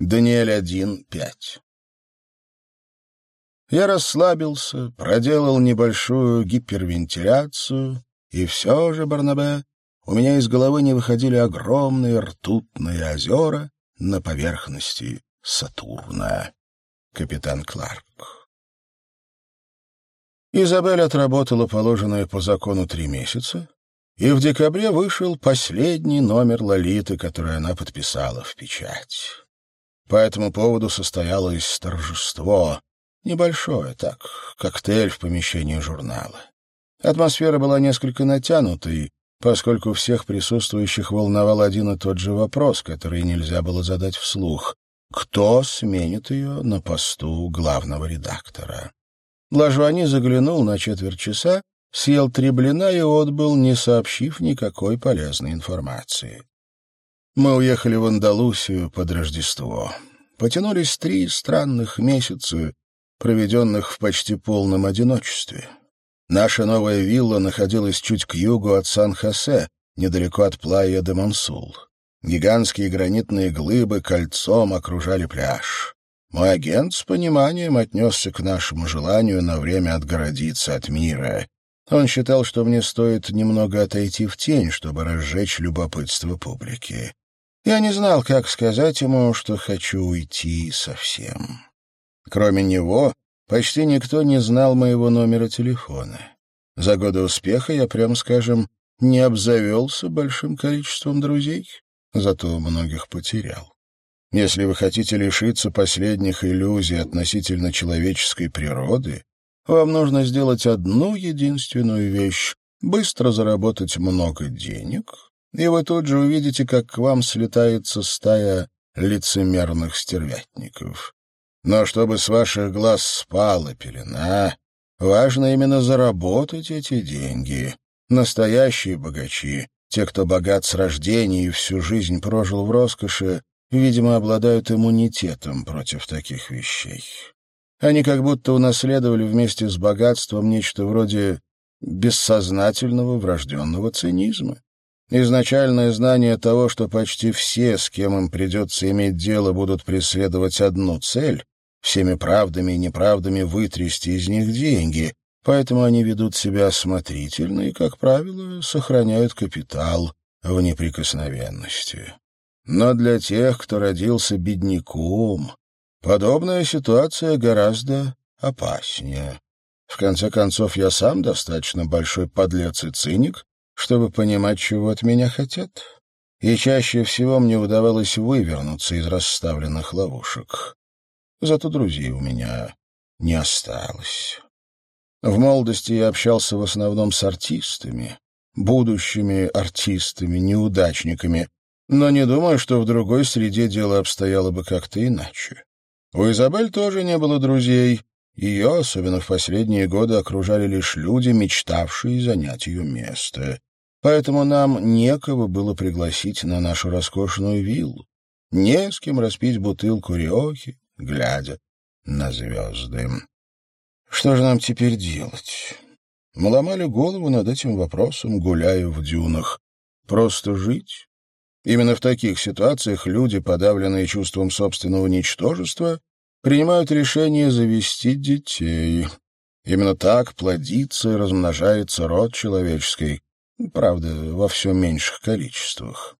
Даниэль 1.5 Я расслабился, проделал небольшую гипервентиляцию, и все же, Барнабе, у меня из головы не выходили огромные ртутные озера на поверхности Сатурна. Капитан Кларк. Изабель отработала положенное по закону три месяца, и в декабре вышел последний номер «Лолиты», который она подписала в печать. По этому поводу состоялось торжество, небольшое, так, коктейль в помещении журнала. Атмосфера была несколько натянутой, поскольку всех присутствующих волновал один и тот же вопрос, который нельзя было задать вслух. Кто сменит ее на посту главного редактора? Лажвани заглянул на четверть часа, съел три блина и отбыл, не сообщив никакой полезной информации. Мы уехали в Андалусию под Рождество. Потянулись три странных месяца, проведенных в почти полном одиночестве. Наша новая вилла находилась чуть к югу от Сан-Хосе, недалеко от Плая де Мансул. Гигантские гранитные глыбы кольцом окружали пляж. Мой агент с пониманием отнесся к нашему желанию на время отгородиться от мира. Он считал, что мне стоит немного отойти в тень, чтобы разжечь любопытство публики. Я не знал, как сказать ему, что хочу уйти совсем. Кроме него, почти никто не знал моего номера телефона. За годы успеха я, прям скажем, не обзавелся большим количеством друзей, зато многих потерял. Если вы хотите лишиться последних иллюзий относительно человеческой природы, вам нужно сделать одну единственную вещь — быстро заработать много денег, и вы тут же увидите, как к вам слетается стая лицемерных стервятников. Но чтобы с ваших глаз спала пелена, важно именно заработать эти деньги. Настоящие богачи, те, кто богат с рождения и всю жизнь прожил в роскоши, видимо, обладают иммунитетом против таких вещей. Они как будто унаследовали вместе с богатством нечто вроде бессознательного врожденного цинизма. Изначальное знание того, что почти все, с кем им придется иметь дело, будут преследовать одну цель, всеми правдами и неправдами вытрясти из них деньги, поэтому они ведут себя осмотрительно и, как правило, сохраняют капитал в неприкосновенности. Но для тех, кто родился бедняком, подобная ситуация гораздо опаснее. В конце концов, я сам достаточно большой подлец и циник, чтобы понимать, чего от меня хотят. И чаще всего мне удавалось вывернуться из расставленных ловушек. Зато друзей у меня не осталось. В молодости я общался в основном с артистами, будущими артистами, неудачниками, но не думаю, что в другой среде дело обстояло бы как-то иначе. У Изабель тоже не было друзей. Ее, особенно в последние годы, окружали лишь люди, мечтавшие занять ее место. Поэтому нам некого было пригласить на нашу роскошную виллу. Не с кем распить бутылку риохи, глядя на звезды. Что же нам теперь делать? Мы ломали голову над этим вопросом, гуляя в дюнах. Просто жить? Именно в таких ситуациях люди, подавленные чувством собственного ничтожества, принимают решение завести детей. Именно так плодится и размножается род человеческий, правда, во все меньших количествах.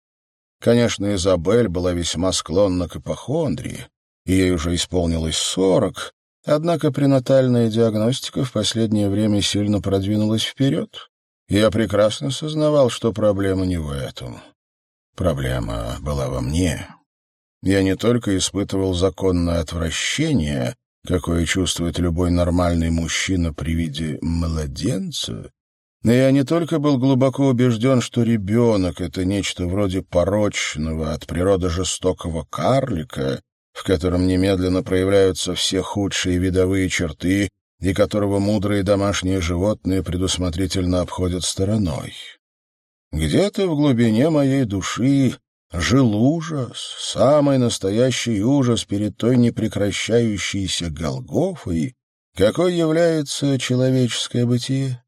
Конечно, Изабель была весьма склонна к ипохондрии, ей уже исполнилось сорок, однако пренатальная диагностика в последнее время сильно продвинулась вперед. Я прекрасно сознавал, что проблема не в этом. Проблема была во мне. Я не только испытывал законное отвращение, какое чувствует любой нормальный мужчина при виде младенца, но я не только был глубоко убежден, что ребенок — это нечто вроде порочного, от природы жестокого карлика, в котором немедленно проявляются все худшие видовые черты и которого мудрые домашние животные предусмотрительно обходят стороной. Где-то в глубине моей души жил ужас, самый настоящий ужас перед той непрекращающейся Голгофой, какой является человеческое бытие.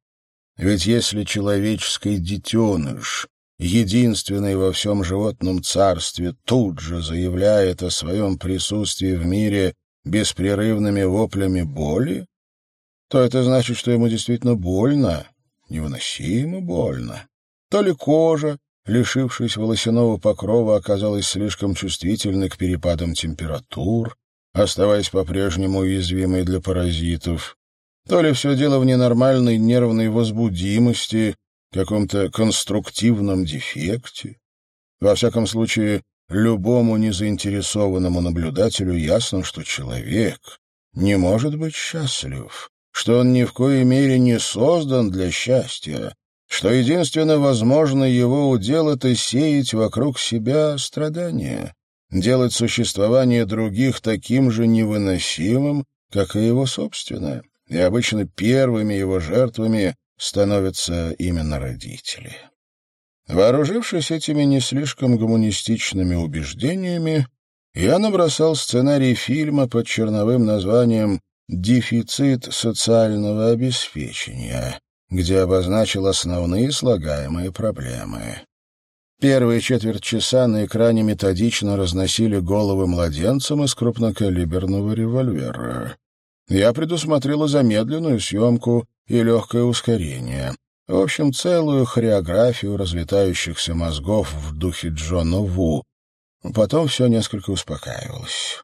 Ведь если человеческий детеныш единственный во всем животном царстве, тут же заявляет о своем присутствии в мире беспрерывными воплями боли, то это значит, что ему действительно больно, невыносимо больно. То ли кожа, лишившись волосяного покрова, оказалась слишком чувствительной к перепадам температур, оставаясь по-прежнему уязвимой для паразитов, то ли все дело в ненормальной нервной возбудимости, каком-то конструктивном дефекте. Во всяком случае, любому незаинтересованному наблюдателю ясно, что человек не может быть счастлив, что он ни в коей мере не создан для счастья, что единственно возможно его удел — это сеять вокруг себя страдания, делать существование других таким же невыносимым, как и его собственное. И обычно первыми его жертвами становятся именно родители. Вооружившись этими не слишком гуманистичными убеждениями, я набросал сценарий фильма под черновым названием «Дефицит социального обеспечения», где обозначил основные слагаемые проблемы. Первые четверть часа на экране методично разносили головы младенцам из крупнокалиберного револьвера. Я предусмотрела замедленную съемку и легкое ускорение. В общем, целую хореографию разлетающихся мозгов в духе Джона Ву. Потом все несколько успокаивалось.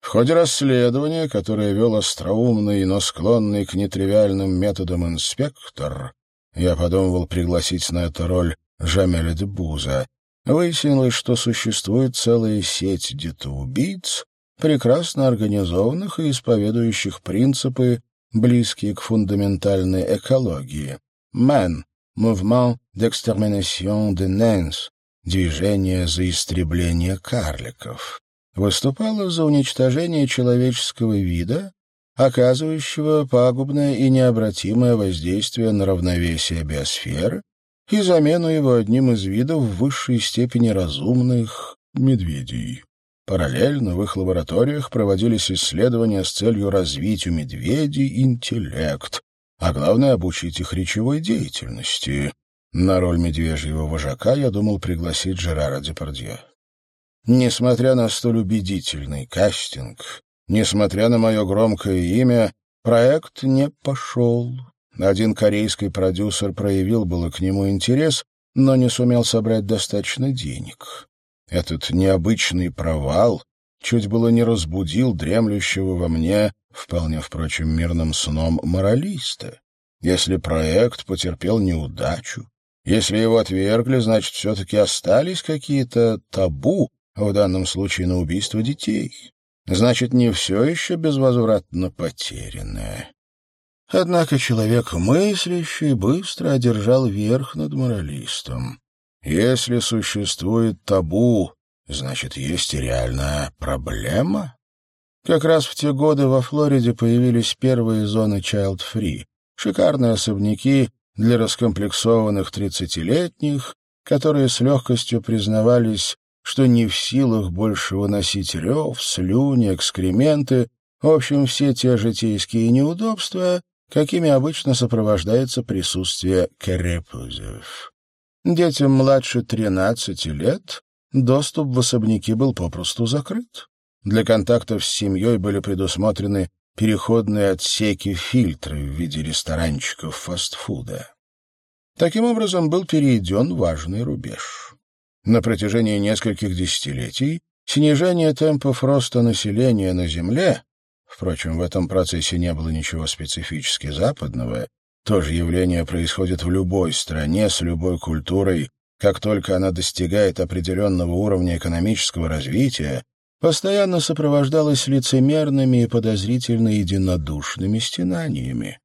В ходе расследования, которое вел остроумный, но склонный к нетривиальным методам инспектор, я подумывал пригласить на эту роль Жамеля де Буза, выяснилось, что существует целая сеть детоубийц, прекрасно организованных и исповедующих принципы, близкие к фундаментальной экологии. МЭН — Mouvement d'extermination de nains — движение за истребление карликов выступала за уничтожение человеческого вида, оказывающего пагубное и необратимое воздействие на равновесие биосферы и замену его одним из видов высшей степени разумных медведей. Параллельно в их лабораториях проводились исследования с целью развить у медведей интеллект, а главное — обучить их речевой деятельности. На роль медвежьего вожака я думал пригласить Жерара Депардье. Несмотря на столь убедительный кастинг, несмотря на мое громкое имя, проект не пошел. Один корейский продюсер проявил было к нему интерес, но не сумел собрать достаточно денег. Этот необычный провал чуть было не разбудил дремлющего во мне, вполне, впрочем, мирным сном моралиста. Если проект потерпел неудачу, если его отвергли, значит, все-таки остались какие-то табу, в данном случае на убийство детей. Значит, не все еще безвозвратно потерянное. Однако человек мыслящий быстро одержал верх над моралистом. Если существует табу, значит, есть и реальная проблема. Как раз в те годы во Флориде появились первые зоны child-free, шикарные особняки для раскомплексованных тридцатилетних, которые с легкостью признавались что не в силах больше выносить рев, слюни, экскременты, в общем, все те житейские неудобства, какими обычно сопровождается присутствие крепузов. Детям младше 13 лет доступ в особняки был попросту закрыт. Для контактов с семьей были предусмотрены переходные отсеки-фильтры в виде ресторанчиков фастфуда. Таким образом, был перейден важный рубеж. На протяжении нескольких десятилетий снижение темпов роста населения на Земле, впрочем, в этом процессе не было ничего специфически западного, то же явление происходит в любой стране с любой культурой, как только она достигает определенного уровня экономического развития, постоянно сопровождалось лицемерными и подозрительно единодушными стенаниями.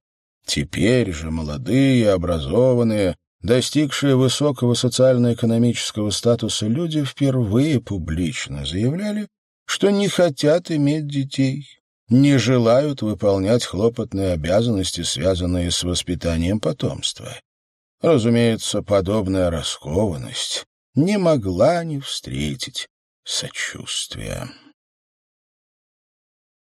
Теперь же молодые, образованные, Достигшие высокого социально-экономического статуса люди впервые публично заявляли, что не хотят иметь детей, не желают выполнять хлопотные обязанности, связанные с воспитанием потомства. Разумеется, подобная раскованность не могла не встретить сочувствия.